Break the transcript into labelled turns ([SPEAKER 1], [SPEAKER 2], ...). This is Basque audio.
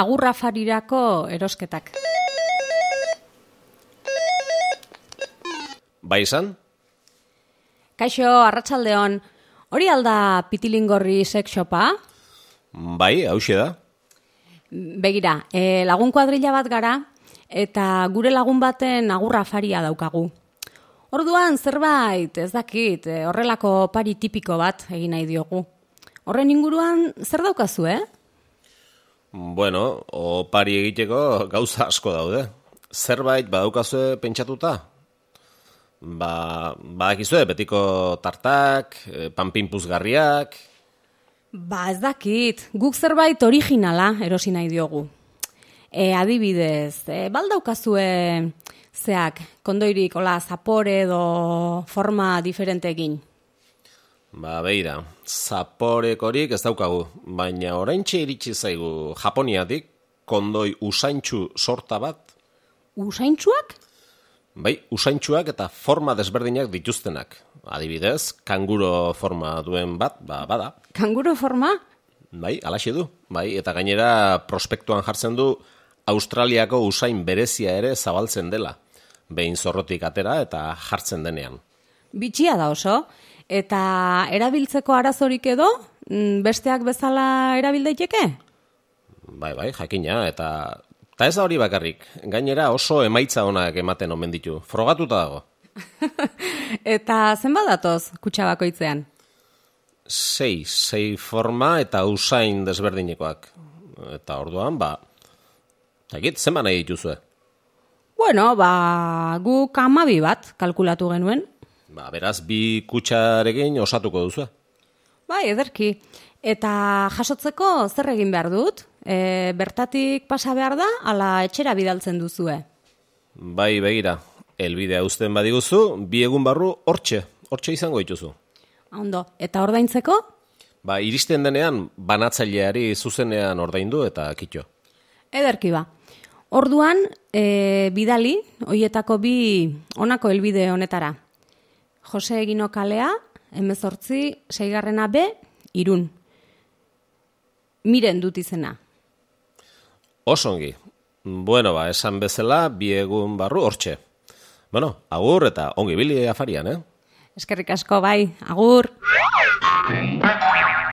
[SPEAKER 1] agurra farirako erosketak.
[SPEAKER 2] Bai izan?
[SPEAKER 1] Kaixo, arratsaldeon, hori alda pitilingorri sex shopa?
[SPEAKER 2] Bai, hauxe da.
[SPEAKER 1] Begira, e, lagun kuadrilla bat gara, eta gure lagun baten agurra faria daukagu. Orduan, zerbait, ez dakit, e, horrelako pari tipiko bat egin nahi diogu. Horren inguruan, zer daukazu, eh?
[SPEAKER 2] Bueno, opari egiteko gauza asko daude. Zerbait badaukazue pentsatuta? Ba, badakizue, betiko tartak, e, panpinpuzgarriak...
[SPEAKER 1] Ba, ez dakit, guk zerbait originala erosi nahi diogu. E, adibidez, e, baldaukazue zeak, kondoirik, hola, zapore edo forma diferentekin.
[SPEAKER 2] Ba, beira, zaporekorik ez daukagu, baina oraintxe iritsi zaigu Japoniatik kondoi usaintxu sorta bat.
[SPEAKER 1] Usaintxuak?
[SPEAKER 2] Bai, usaintxuak eta forma desberdinak dituztenak. Adibidez, kanguro forma duen bat, ba, bada.
[SPEAKER 1] Kanguro forma?
[SPEAKER 2] Bai, alaxe du. Bai, eta gainera prospektuan jartzen du Australiako usain berezia ere zabaltzen dela. Behin zorrotik atera eta jartzen denean.
[SPEAKER 1] Bitxia da oso. Eta erabiltzeko arazorik edo, mm, besteak bezala erabil daiteke?
[SPEAKER 2] Bai, bai, jakina, eta... Eta ez da hori bakarrik, gainera oso emaitza onak ematen omen ditu, frogatuta dago.
[SPEAKER 1] eta zenbat datoz kutsa bakoitzean?
[SPEAKER 2] Sei, sei forma eta usain desberdinekoak. Eta orduan, ba, egit, zenba nahi dituzue?
[SPEAKER 1] Bueno, ba, guk amabi bat kalkulatu genuen,
[SPEAKER 2] Ba, beraz, bi kutsarekin osatuko duzu.
[SPEAKER 1] Bai, ederki. Eta jasotzeko zer egin behar dut? E, bertatik pasa behar da, ala etxera bidaltzen duzue?
[SPEAKER 2] Bai, begira. Elbidea uzten badiguzu, bi egun barru hortxe, hortxe izango dituzu.
[SPEAKER 1] Ondo, eta ordaintzeko?
[SPEAKER 2] Ba, iristen denean, banatzaileari zuzenean ordaindu eta kitxo.
[SPEAKER 1] Ederki ba. Orduan, e, bidali, hoietako bi honako helbide honetara. Jose Egino kalea, emezortzi, seigarrena B, irun. Miren dut izena.
[SPEAKER 2] Osongi. Bueno, ba, esan bezala, bi egun barru hortxe. Bueno, agur eta ongi bili afarian, eh?
[SPEAKER 1] Eskerrik asko bai, agur.